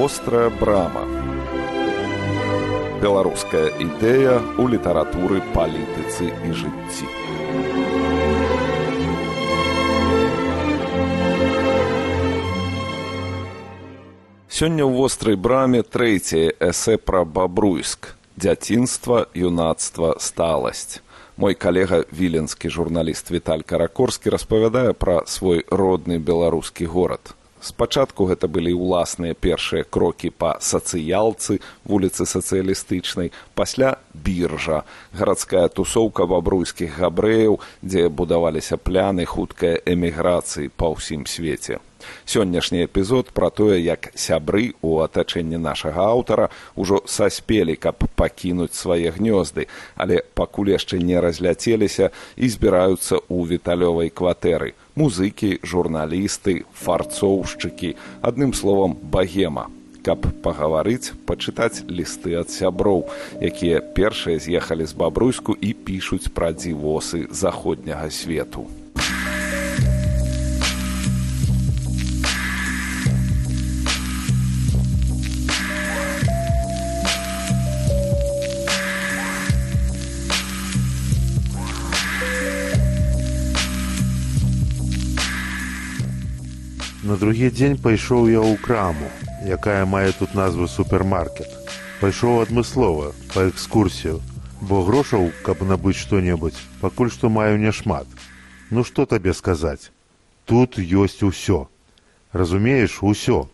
вострая брама. Беларуская ідэя ў літаратуры палітыцы і жыцці. Сёння ў вострай браме трэцяе эсэ пра бабруйск. Дзяцінства юнацтва сталасць. Мой калега віленскі журналіст віталь каракорскі распавядае пра свой родны беларускі горад спачатку гэта былі ўласныя першыя крокі па сацыялцы вуліцы сацыялістычнай пасля біржа. Гарадская тусоўка бабруйскіх габрэяў дзе будаваліся пляны хуткай эміграцыі па ўсім свеце. Сённяшні эпізод пра тое як сябры у атачэнні нашага аўтара ўжо саспелі каб пакінуць свае гнёзды але пакуль яшчэ не разляцеліся і збіраюцца ў віталёвай кватэры музыкі журналісты фарцоўшчыкі. Адным словам багема. Каб пагаварыць пачытаць лісты ад сяброў якія першыя з'ехалі з бабруйску і пішуць пра дзівосы заходняга свету другі дзень пайшоў я ў краму, якая мае тут назву супермаркет. Пайшоў адмыслова па экскурсію, бо грошаў, каб набыць што-небудзь, пакуль што маю няшмат. Ну што табе сказаць? Тут ёсць усё. Разумееш, усё.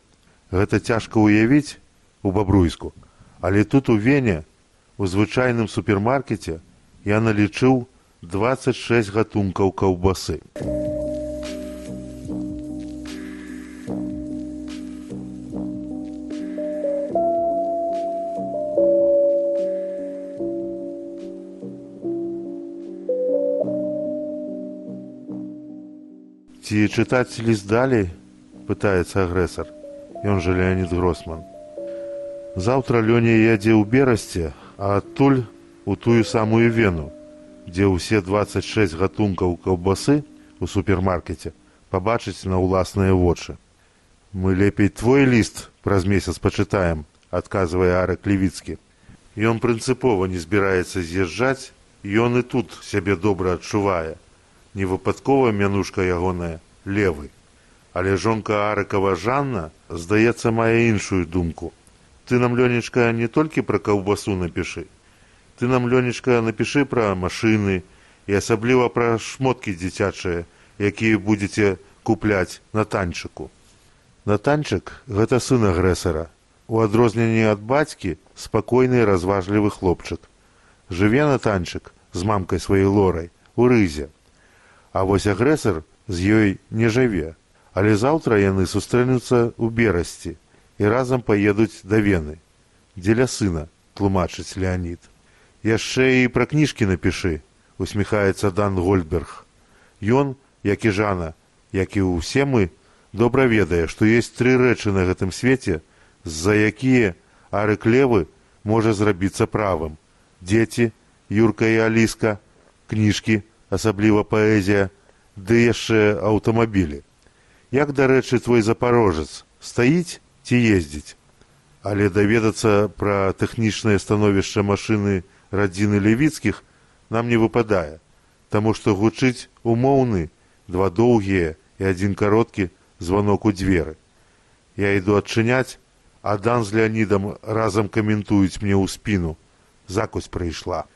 Гэта цяжка ўявіць у бабруйску, але тут у вене у звычайным супермаркеце я налічыў 26 гатункаў каўбасы. Ці чытаць ліст далей пытаецца агрэсар. Ён жа леонид гросман. Заўтра лёня ядзе ў берасце а адтуль у тую самую вену дзе ўсе 26 гатункаў каўбасы у супермаркеце пабачыць на ўласныя вочы. Мы лепей твой ліст праз месяц пачытаем адказвае арак левіцкі. Ён прынцыпова не збіраецца з'язджаць ён і тут сябе добра адчувае. Невыпадкова мянушка ягоная левы але жонка арыкава жанна здаецца мае іншую думку. Ты нам лёнечка не толькі пра каўбасу напішы. Ты нам лёнечка напішы пра машыны і асабліва пра шмоткі дзіцячыя якія будзеце купляць на танчыку. На танчык гэта сын агрэсара. У адрозненні ад бацькі спакойны разважлівы хлопчык. Жыве на танчык з мамкай сваёй лорай у рызе. А вось агрэсар з ёй не жыве, але заўтра яны сустрэнуцца ў берасці і разам паедуць да вены. Дзеля сына тлумачыць Леонид. Яшчэ і пра кніжкі напішы, усміхаецца Дан Гольдберг. Ён, як і жана, як і ўсе мы, добра ведае, што ёсць тры рэчы на гэтым свеце, з-за якія арыклевы можа зрабіцца правым. Дзеці, Юрка і Аліска, кніжкі, асабліва паэзія ды яшчэ аўтамабілі. Як дарэчы твой запарожец стаіць ці ездзіць? Але даведацца пра тэхнічнае становішча машыны радзіны левіцкіх нам не выпадае таму што гучыць умоўны два доўгія і адзін кароткі званок у дзверы. Я іду адчыняць а дан з леонідам разам каментуюць мне ў спіну. Закусь прыйшла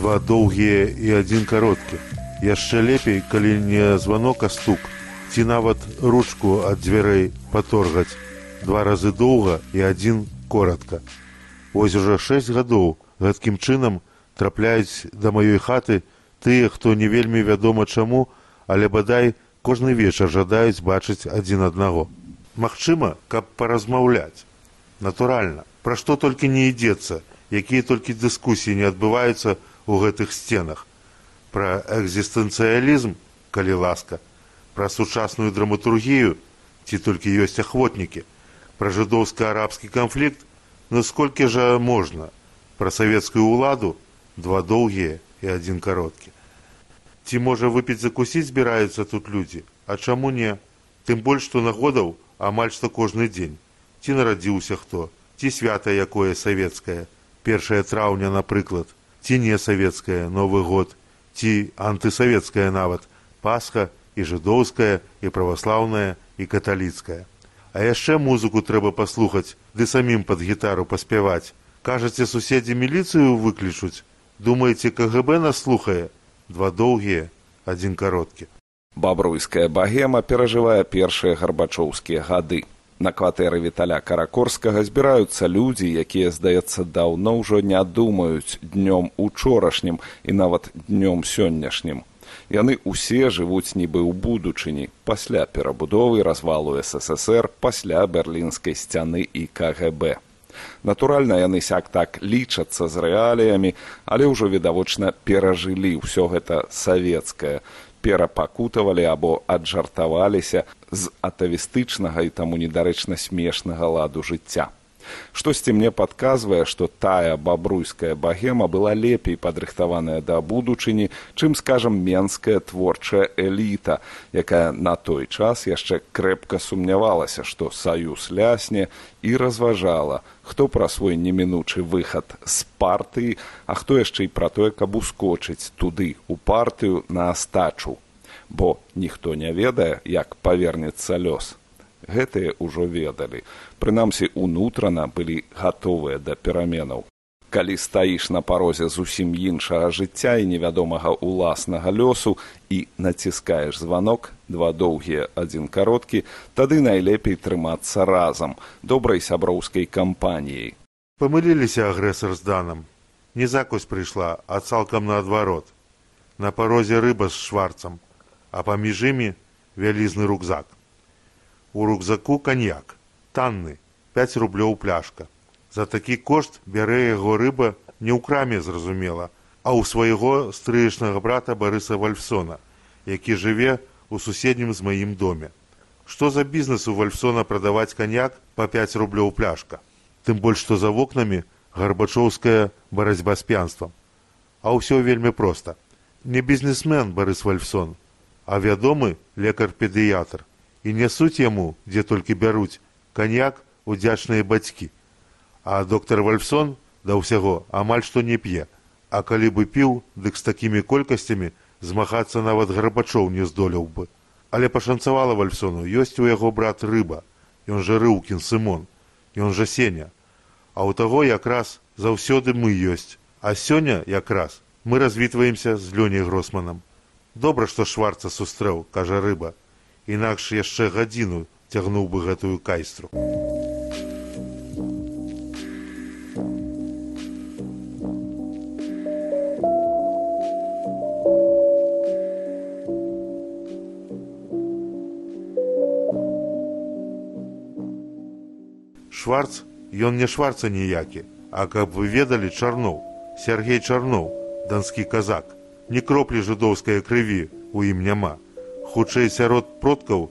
два доўгія і адзін кароткі. Яшчэ лепей, калі не званок, а стук, ці нават ручку ад дзвярэй паторгаць два разы доўга і адзін коротка. Вось ужо шэсць гадоў гэткім чынам трапляюць да маёй хаты тыя, хто не вельмі вядома чаму, але бадай кожны вечар жадаюць бачыць адзін аднаго. Магчыма, каб паразмаўляць. Натуральна, пра што толькі не ідзецца, якія толькі дыскусіі не адбываюцца у гэтых сценах пра экзістэнцыялізм калі ласка пра сучасную драматургію ці толькі ёсць ахвотнікі. Пра жыдоўска-арабскі канфлікт ну сколькі жа можна пра савецкую ўладу два доўгія і адзін кароткі. Ці можа выпіць закусіць збіраюцца тут людзі, а чаму не? Тым больш што нагодаў амаль што кожны дзень. Ці нарадзіўся хто, ці свята якое савецкае, першае траўня, напрыклад, ці не савецкае новы год, ці антысавецкая нават, пасха і жыдоўская і праваслаўная і каталіцкая. А яшчэ музыку трэба паслухаць, ды самім пад гітару паспяваць. Кажаце, суседзі міліцыю выклічуць. Думаеце, КГБ нас слухае, два доўгія, адзін кароткі. Бабруйская багема перажывае першыя гарбачоўскія гады. На кватэры віталя каракорскага збіраюцца людзі, якія, здаецца, даўно ўжо не думаюць днём учорашнім і нават днём сённяшнім. Яны ўсе жывуць нібы ў будучыні пасля перабудовы развалу ССР пасля берлінскай сцяны і КГБ. Натуральна, яны сяк так лічацца з рэаліямі, але ўжо відавочна перажылі ўсё гэта савецкае, перапакутавалі або аджартаваліся з атавістычнага і таму недарэчна смешнага ладу жыцця. Штосьці мне падказвае, што тая бабруйская багема была лепей падрыхтаваная да будучыні, чым скажам менская творчая эліта, якая на той час яшчэ крэпка сумнявалася, што саюз лясне і разважала, хто пра свой немінучы выхад з партыі, а хто яшчэ і пра тое, каб ускочыць туды у партыю на астачу. Бо ніхто не ведае, як павернецца лёс гэтыя ўжо ведалі. Прынамсі унутрана былі гатовыя да пераменаў. Калі стаіш на парозе зусім іншага жыцця і невядомага ўласнага лёсу і націскаеш званок два доўгія адзін кароткі тады найлепей трымацца разам добрай сяброўскай кампаніяй. Памыліліся агрэсар з данам. Не закусь прыйшла а цалкам наадварот. На парозе рыба з шварцам а паміж імі вялізны рюкзак У рюкзаку каньяк, танны, 5 рублёў пляшка. За такі кошт бярэ яго рыба не ў краме зразумела, а ў свайго стрыечнага брата Барыса Вальфсона, які жыве ў суседнім з маім доме. Што за бізнес у Вальфсона прадаваць каньяк па 5 рублёў пляшка. Тым больш што за вокнамі гарбачоўская барацьба з п'янствам. А ўсё вельмі проста. Не бізнесмен Барыс Вальфсон, а вядомы лекар-педыятр і нясуць яму, дзе толькі бяруць каньяк удзячныя бацькі. А доктор Вальфсон да ўсяго амаль што не п'е, а калі бы піў, дык з такімі колькасцямі змагацца нават гарбачоў не здолеў бы. Але пашанцавала вальфсону ёсць у яго брат рыба, ён жа рыўкін сымон, ён жа сеня. А ў таго якраз заўсёды мы ёсць, а сёння якраз мы развітваемся з лёняй гросманам. Добра, што шварца сустрэў, кажа рыба, інакш яшчэ гадзіну цягнуў бы гэтую кайстру. Шварц ён не шварца ніякі, а каб вы ведалі чарноў, Сергей чарноў, данскі казак, ні кроплі жыдоўскай крыві у ім няма хутчэй сярод продкаў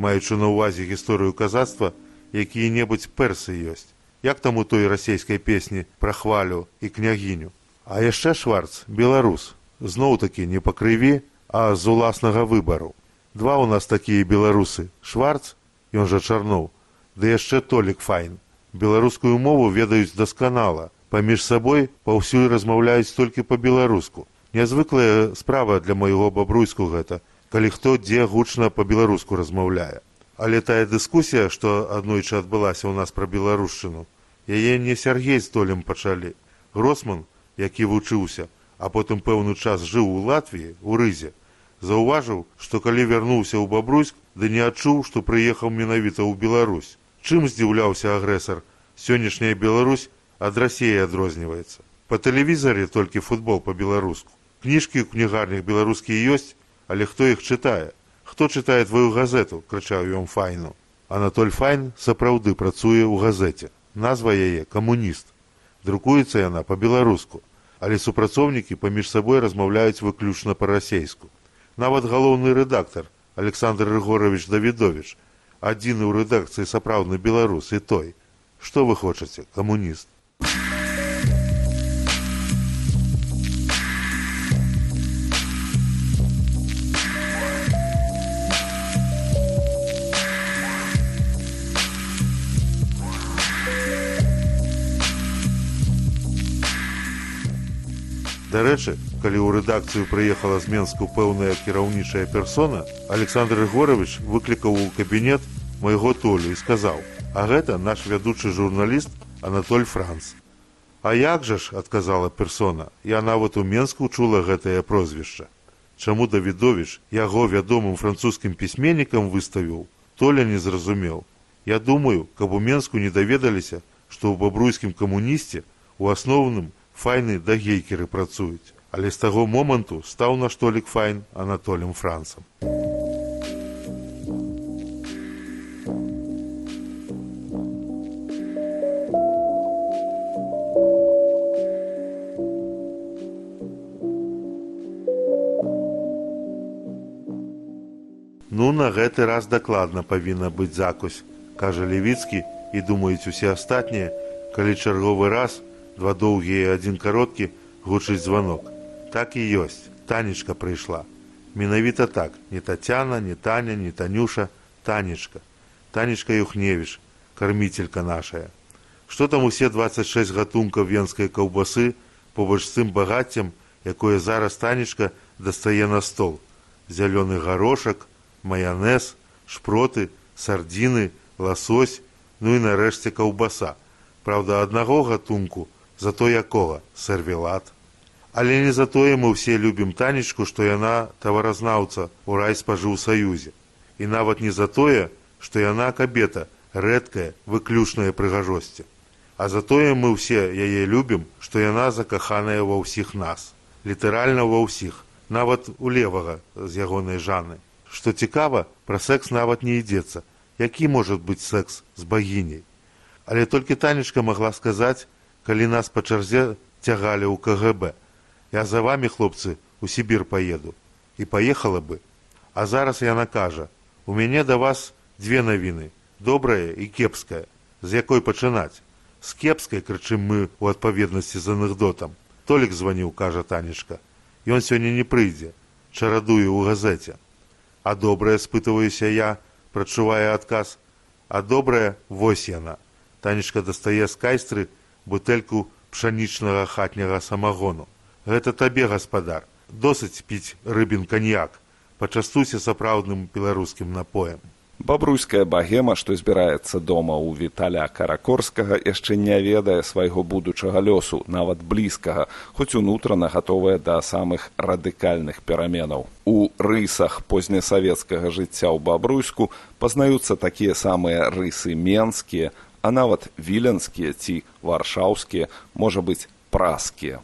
маючы на ўвазе гісторыю казацтва якія-небудзь персы ёсць. Як там у той расійскай песні пра хвалю і княгіню? А яшчэ шварц беларус. Зноў такі не па крыві а з уласнага выбару. Два ў нас такія беларусы. Шварц ён жа чарноў ды яшчэ толік файн. Беларускую мову ведаюць дасканала. Паміж сабой паўсюль размаўляюць толькі па-беларуску. Нязвыклая справа для майго бабруйску гэта калі хто дзе гучна па-беларуску размаўляе. Але тая дыскусія, што аднойчы адбылася ў нас пра беларушчыну, яе не Сергей з толем пачалі. Гросман, які вучыўся, а потым пэўны час жыў у Латвіі у рызе, заўважыў, што калі вярнуўся ў бабруйск, ды не адчуў, што прыехаў менавіта ў Беларусь. Чым здзіўляўся агрэсар, сённяшняя Беларусь ад рассеі адрозніваецца. Па тэлевізары толькі футбол па-беларуску. Кніжкі ў кнігарнях беларускія ёсць, але хто іх чытае? Хто чытае твою газету крычаў ён файну. Анатоль файн сапраўды працуе ў газеце. Назва яе камуніст друкуецца яна па-беларуску. Але супрацоўнікі паміж сабой размаўляюць выключна па-расейску. Нават галоўны рэдактар александр рыгорович давідович адзіны ў рэдакцыі сапраўдны беларус і той. Што вы хочаце камуніст Дарэчы, калі ў рэдакцыю прыехала з Менску пэўная кіраўнічая персона, Александр Егорович выклікаў у кабінет майго толю і сказаў: « А гэта наш вядучы журналіст Анатоль Франц. А як жа ж адказала персона, я нават у Менску чула гэтае прозвішча. Чаму Давідович яго вядомым французскім пісьменнікам выставіў, толя не зразумеў. Я думаю, каб у Менску не даведаліся, што ў бабруйскім камунісце у асноўным файны да гейкеры працуюць але з таго моманту стаў наш толік файн анатолем францам. Ну на гэты раз дакладна павінна быць закусь кажа левіцкі і думаюць усе астатнія калі чарговы раз два доўгія адзін кароткі гучыць званок. Так і ёсць танечка прыйшла. Менавіта так не татяна не таня не танюша танечка. Танечка юхневіш карміцелька нашая. Што там усе 26 гатункаў венскай каўбасы побач з тым багаццем якое зараз танечка дастае на стол? Зялёны гарошак маянез шпроты сардзіны ласось ну і нарэшце каўбаса. Праўда, аднаго гатунку зато якога? Сервелат. Але не затое мы ўсе любім танечку што яна таваразнаўца у райспажыў саюзе і нават не за тое што яна кабета рэдкая выключная прыгажосці а затое мы ўсе яе любім што яна закаханая ва ўсіх нас. Літаральна ва ўсіх. Нават у левага з ягонай жаны. Што цікава пра секс нават не ідзецца. Які можа быць секс з багіняй? Але толькі танечка магла сказаць калі нас па чарзе цягалі ў кгб я за вами хлопцы у сібір паеду. І паехала бы. А зараз яна кажа у мяне да вас две навіны добрая і кепская. З якой пачынаць? З кепскай крычым мы у адпаведнасці з анекдотам толік званіў кажа танечка. Ён сёння не прыйдзе чарадуе ў газеце а добрая спытываюся я прачувае адказ. А добрая вось яна. Танечка дастае з кайстры бутэльку пшанічнага хатняга самагону. Гэта табе гаспадар, досыць піць рыбін каньяк, пачастуйся сапраўдным беларускім напоем. Бабруйская багема, што збіраецца дома ў віталя каракорскага, яшчэ не ведае свайго будучага лёсу, нават блізкага, хоць унутрана гатовая да самых радыкальных пераменаў. У рысах познесавецкага жыцця ў бабруйску пазнаюцца такія самыя рысы менскія, а нават віленскія ці варшаўскія можа быць праскія.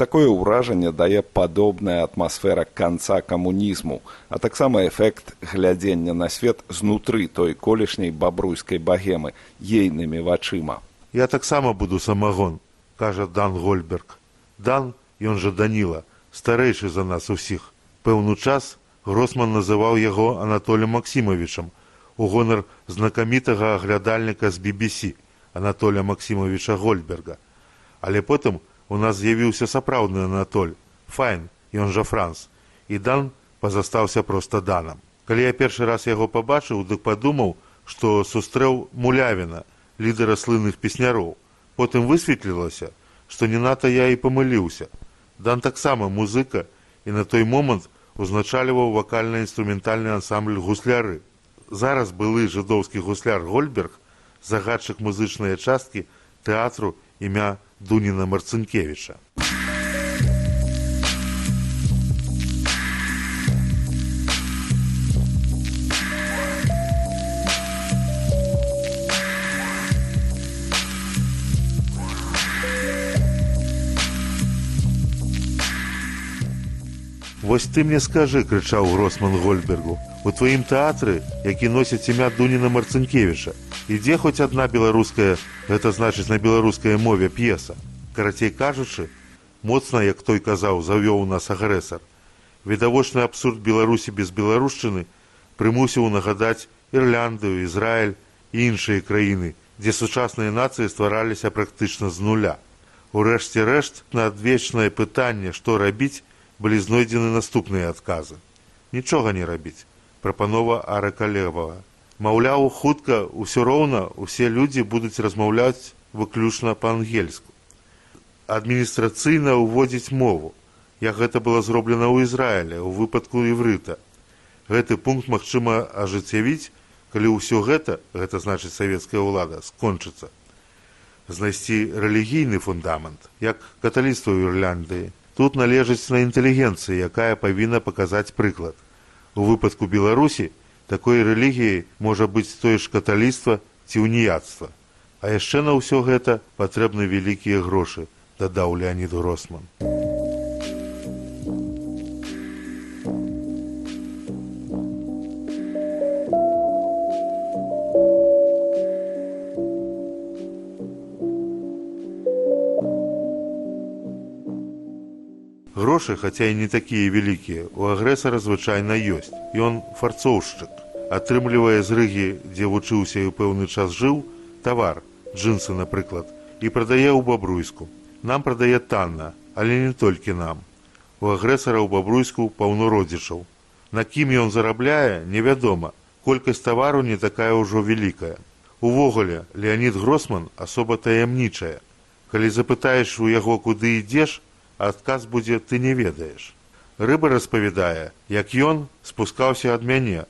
Такое ўражанне дае падобная атмасфера канца камунізму а таксама эфект глядзення на свет знутры той колішняй бабруйскай багемы ейнымі вачыма. Я таксама буду самагон кажа дан гольберг. Дан ён жа даніла старэйшы за нас усіх. Пэўны час гросман называў яго анатолем максімовичам у гонар знакамітага аглядальніка з BBC Анатоля Масімовича Гольберга. Але потым у нас з'явіўся сапраўдны Анатоль, Файн, ён жа Франц, і дан пазастаўся проста данам. Калі я першы раз яго пабачыў, дык падумаў, што сустрэў мулявіна, лідара слынных песняроў. Потым высветлілася, што не ната я і памыліўся. Дан таксама музыка і на той момант узначальваў вакальна-інструментальны ансамбль гусляры зараз былы жыдоўскі гусляр гольберг загадчык музычныя часткі тэатру імя дуніна марцынкевіча Вось ты мне скажы крычаў гросман гольбергу у тваім тэатры які носяць імя дуніна марцынкевіча ідзе хоць адна беларуская гэта значыць на беларускай мове п'еса карацей кажучы моцна як той казаў завёў нас агрэсар відавочны абсурд беларусі без беларушчыны прымусіў нагадаць Ірландыю, Ізраіль і іншыя краіны, дзе сучасныя нацыі ствараліся практычна з нуля. Урэшце рэшт на адвечнае пытанне, што рабіць, былі знойдзены наступныя адказы. Нічога не рабіць. Прапанова аракалевага. Маўляў, хутка ўсё роўна усе людзі будуць размаўляць выключна па-ангельску. Адміністрацыйна ўводзіць мову, як гэта было зроблена ў Ізраіле ў выпадку іврыта. Гэты пункт магчыма ажыццявіць, калі ўсё гэта, гэта значыць савецкая ўлада скончыцца. Знайсці рэлігійны фундамент, як каталіцтва ў Ірландыі, тут належыць на інтэлігенцыі, якая павінна паказаць прыклад. У выпадку Беларусі такой рэлігіяй можа быць тое ж каталіцтва ці уніяцтва. А яшчэ на ўсё гэта патрэбны вялікія грошы, дадаў Леонид Гросман. Грошы, хаця і не такія вялікія, у агрэсара звычайна ёсць. Ён фарцоўшчык. Атрымлівае з рыгі, дзе вучыўся і ў пэўны час жыў, тавар, джинсы, напрыклад, і прадае ў бабруйску. Нам прадае танна, але не толькі нам. У агрэсара ў бабруйску паўно родзічаў. На кім ён зарабляе, невядома. Колькасць тавару не такая ўжо вялікая. Увогуле, Леонид Гросман асоба таямнічая. Калі запытаеш у яго, куды ідзеш, адказ будзе ты не ведаеш. Рыба распавядае, як ён спускаўся ад мяне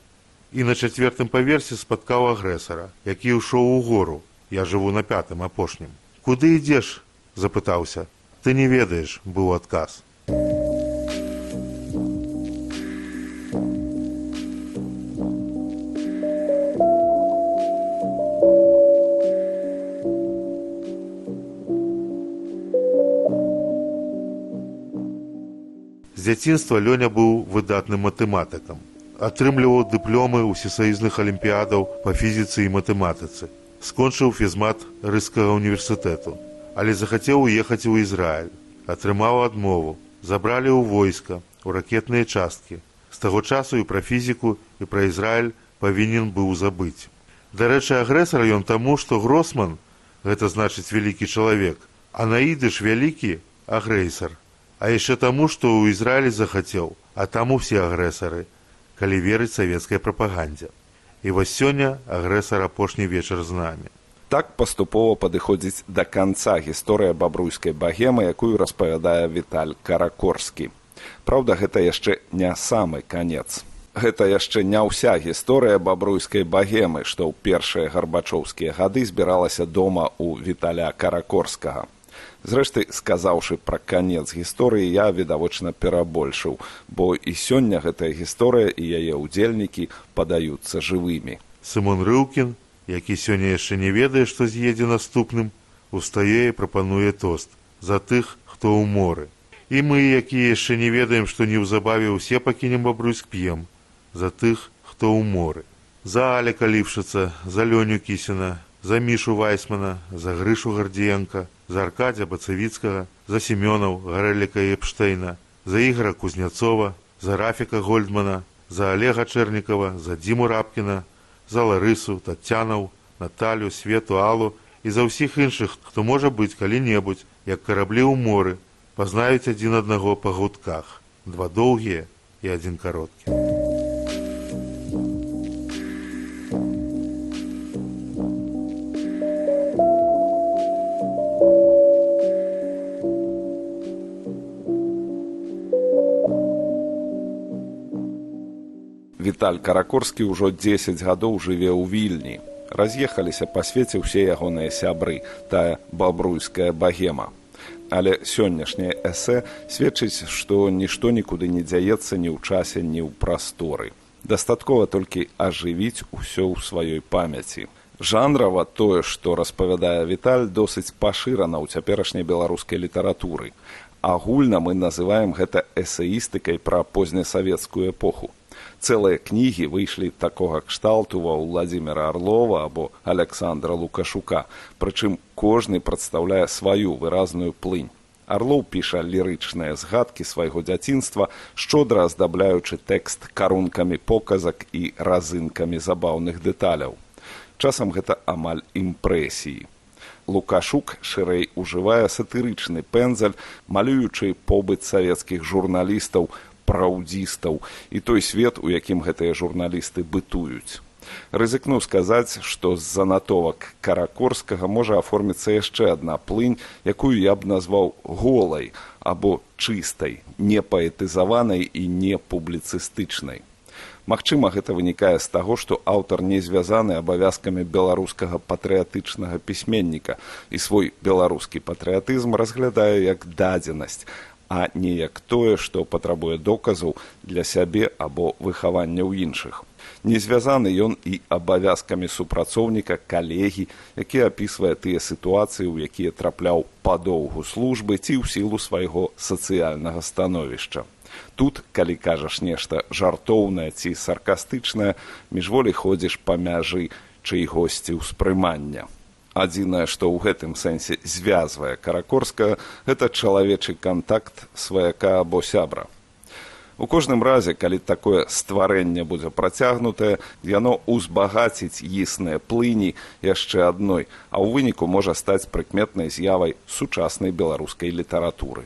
і на чацвертым паверсе спаткаў агрэсара, які ўшоў у гору. Я жыву на пятым апошнім. Куды ідзеш? запытаўся. Ты не ведаеш, быў адказ. Дзяцінства Лёня быў выдатным матэматыкам. Атрымліваў дыпломы ўсесаюзных алімпіядаў па фізіцы і матэматыцы. Скончыў фізмат рыскага універсітэту, але захацеў уехаць у Ізраіль. Атрымаў адмову, забралі ў войска, у ракетныя часткі. З таго часу і пра фізіку і пра Ізраіль павінен быў забыць. Дарэчы, агрэсар ён таму, што Гросман гэта значыць вялікі чалавек, а наідыш вялікі агрэйсар а яшчэ таму, што ў Ізраілі захацеў, а там усе агрэсары, калі верыць савецкай прапагандзе. І вось сёння агрэсар апошні вечар з намі. Так паступова падыходзіць да канца гісторыя бабруйскай багемы, якую распавядае Віталь Каракорскі. Праўда, гэта яшчэ не самы канец. Гэта яшчэ не ўся гісторыя бабруйскай багемы, што ў першыя гарбачоўскія гады збіралася дома ў Віталя Каракорскага. Зрэшты, сказаўшы пра канец гісторыі, я відавочна перабольшыў, бо і сёння гэтая гісторыя і яе ўдзельнікі падаюцца жывымі. Сымон Рыўкін, які сёння яшчэ не ведае, што з'едзе наступным, устае і прапануе тост за тых, хто ў моры. І мы, якія яшчэ не ведаем, што неўзабаве ўсе пакінем бабруйск п'ем за тых, хто ў моры. За Аля Каліпшыца, за Лёню Кісіна, за Мішу Вайсмана, за Грышу Гардзіенка, за Аркадзя Бацавіцкага, за Семёнаў Гарэліка Эпштейна, за Ігора Кузняцова, за Рафіка Гольдмана, за Олега Чэрнікава, за Дзіму Рабкіна, за Ларысу, Тацянаў, Наталю, Свету, Алу і за ўсіх іншых, хто можа быць калі-небудзь, як караблі ў моры, пазнаюць адзін аднаго па гудках, два доўгія і адзін кароткі. Віталь каракорскі ўжо 10 гадоў жыве ў вільні. Раз'ехаліся па свеце ўсе ягоныя сябры, тая бабруйская багема. Але сённяшняе эсэ сведчыць, што нішто нікуды не дзяецца ні ў часе, ні ў прасторы. Дастаткова толькі ажывіць усё ў сваёй памяці. Жанрава тое, што распавядае Віталь досыць пашырана ў цяперашняй беларускай літаратуры. Агульна мы называем гэта эсеістыкай пра познясавецкую эпоху цэлыя кнігі выйшлі такога кшталту ва владимира орлова або александра лукашука прычым кожны прадстаўляе сваю выразную плынь Арлоў піша лірычныя згадкі свайго дзяцінства, шчодра аздабляючы тэкст карункамі показак і разынкамі забаўных дэталяў. Часам гэта амаль імпрэсіі. Лукашук шырэй ужывае сатырычны пензаль, малюючы побыт савецкіх журналістаў, праўдзістаў і той свет, у якім гэтыя журналісты бытуюць. Рызыкну сказаць, што з занатовак каракорскага можа аформіцца яшчэ адна плынь, якую я б назваў голай або чыстай, не паэтызаванай і не публіцыстычнай. Магчыма, гэта вынікае з таго, што аўтар не звязаны абавязкамі беларускага патрыятычнага пісьменніка і свой беларускі патрыятызм разглядае як дадзенасць, а не як тое, што патрабуе доказаў для сябе або выхавання ў іншых. Не звязаны ён і абавязкамі супрацоўніка калегі які апісвае тыя сітуацыі у якія трапляў падоўгу службы ці ў сілу свайго сацыяльнага становішча. Тут калі кажаш нешта жартоўнае ці саркастычнае міжволі ходзіш па мяжы чый госці ўспрымання адзінае што ў гэтым сэнсе звязвае каракорска гэта чалавечы кантакт сваяка або сябра У кожным разе, калі такое стварэнне будзе працягнутае, яно ўзбагаціць існыя плыні яшчэ адной, а ў выніку можа стаць прыкметнай з'явай сучаснай беларускай літаратуры.